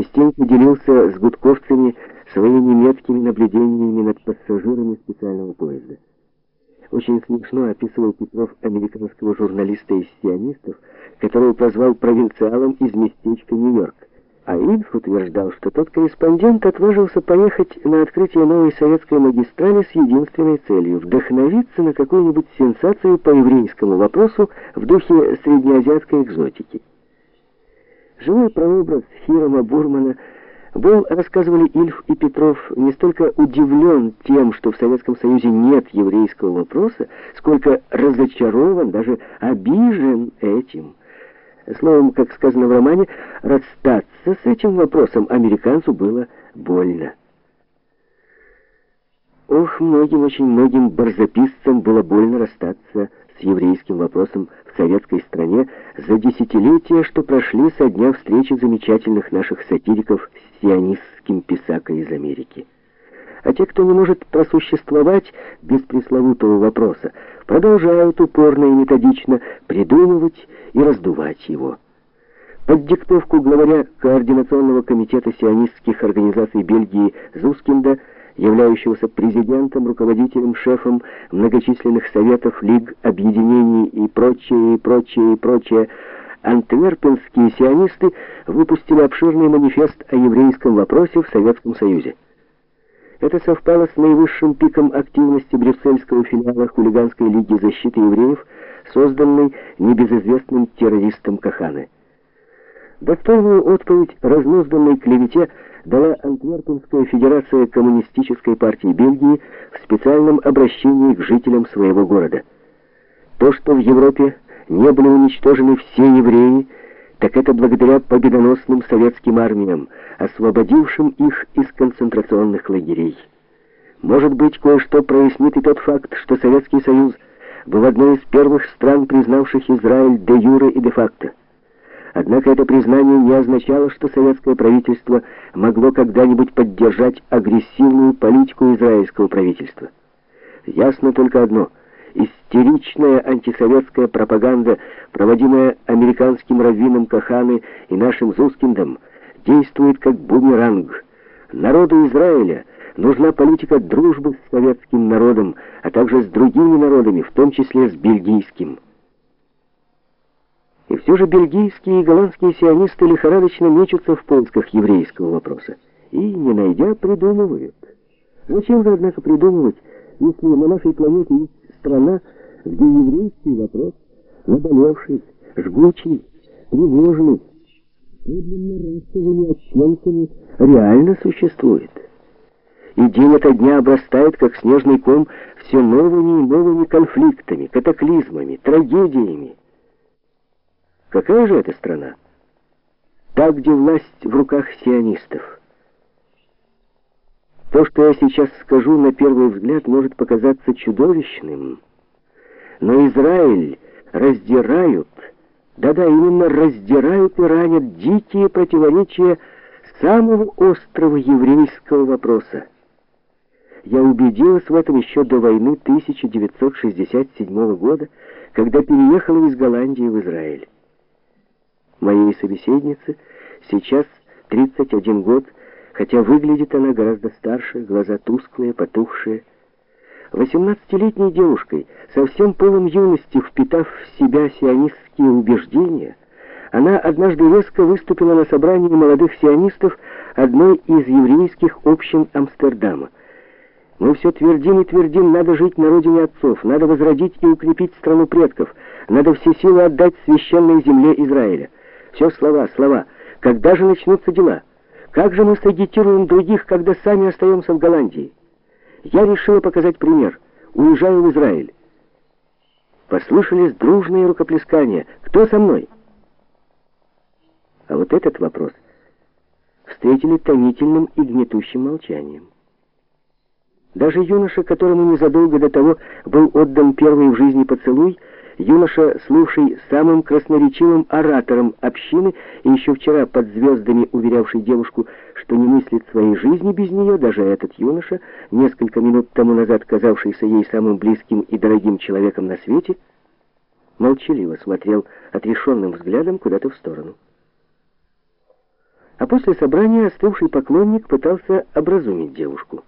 частенько делился с гудковцами своими меткими наблюдениями над пассажирами специального поезда. Очень смешно описывал Петров американского журналиста из сионистов, которого прозвал провинциалом из местечка Нью-Йорк. А Ильф утверждал, что тот корреспондент отважился поехать на открытие новой советской магистрали с единственной целью — вдохновиться на какую-нибудь сенсацию по еврейскому вопросу в духе среднеазиатской экзотики. Живой прообраз Хирома Бурмана был, рассказывали Ильф и Петров, не столько удивлен тем, что в Советском Союзе нет еврейского вопроса, сколько разочарован, даже обижен этим. Словом, как сказано в романе, расстаться с этим вопросом американцу было больно. Ох, многим, очень многим барзаписцам было больно расстаться с еврейским вопросом в советской стране за десятилетия, что прошли со дня встречи замечательных наших сатириков с сионистским писакой из Америки. А те, кто не может просуществовать без пресловутого вопроса, продолжают упорно и методично придумывать и раздувать его. Под диктовку главаря Координационного комитета сионистских организаций Бельгии Зускинда являющегося президентом, руководителем, шефом многочисленных советов, лиг, объединений и прочее, и прочее, и прочее, антверпенские сионисты выпустили обширный манифест о еврейском вопросе в Советском Союзе. Это совпало с наивысшим пиком активности брюссельского филиала хулиганской лиги защиты евреев, созданной небезызвестным террористом Каханы. Достойную отповедь разнузданной клевете дала Антверпенская федерация коммунистической партии Бельгии в специальном обращении к жителям своего города. То, что в Европе не были уничтожены все евреи, так это благодаря победоносным советским армиям, освободившим их из концентрационных лагерей. Может быть, кое-что прояснит и тот факт, что Советский Союз был одной из первых стран, признавших Израиль де юре и де факто. Однако это признание не означало, что советское правительство могло когда-нибудь поддержать агрессивную политику израильского правительства. Ясно только одно – истеричная антисоветская пропаганда, проводимая американским раввином Каханы и нашим Зускиндом, действует как бумеранг. Народу Израиля нужна политика дружбы с советским народом, а также с другими народами, в том числе с бельгийским. И все же бельгийские и голландские сионисты лихорадочно мечутся в поисках еврейского вопроса. И, не найдя, придумывают. Зачем же, однако, придумывать, если на нашей планете есть страна, где еврейский вопрос, наболевший, жгучий, тревожный, подлинно расовыми оттенками, реально существует. И день ото дня обрастает, как снежный ком, все новыми и новыми конфликтами, катаклизмами, трагедиями. Какая же это страна? Та, где власть в руках сионистов. То, что я сейчас скажу, на первый взгляд может показаться чудовищным, но Израиль раздирают, да-да, именно раздирают и ранят дикие противоречия самого острого еврейского вопроса. Я убедилась в этом еще до войны 1967 года, когда переехала из Голландии в Израиль. Моей собеседнице сейчас 31 год, хотя выглядит она гораздо старше, глаза тусклые, потухшие. 18-летней девушкой, совсем полом юности, впитав в себя сионистские убеждения, она однажды резко выступила на собрании молодых сионистов одной из еврейских общин Амстердама. Мы все твердим и твердим, надо жить на родине отцов, надо возродить и укрепить страну предков, надо все силы отдать священной земле Израиля. Все слова, слова. Когда же начнутся дела? Как же мы сагитируем других, когда сами остаемся в Голландии? Я решила показать пример. Уезжаю в Израиль. Послышались дружные рукоплескания. Кто со мной? А вот этот вопрос встретили томительным и гнетущим молчанием. Даже юноша, которому незадолго до того был отдан первый в жизни поцелуй, Юноша, слывший самым красноречивым оратором общины и еще вчера под звездами уверявший девушку, что не мыслит своей жизни без нее, даже этот юноша, несколько минут тому назад казавшийся ей самым близким и дорогим человеком на свете, молчаливо смотрел отрешенным взглядом куда-то в сторону. А после собрания остывший поклонник пытался образумить девушку.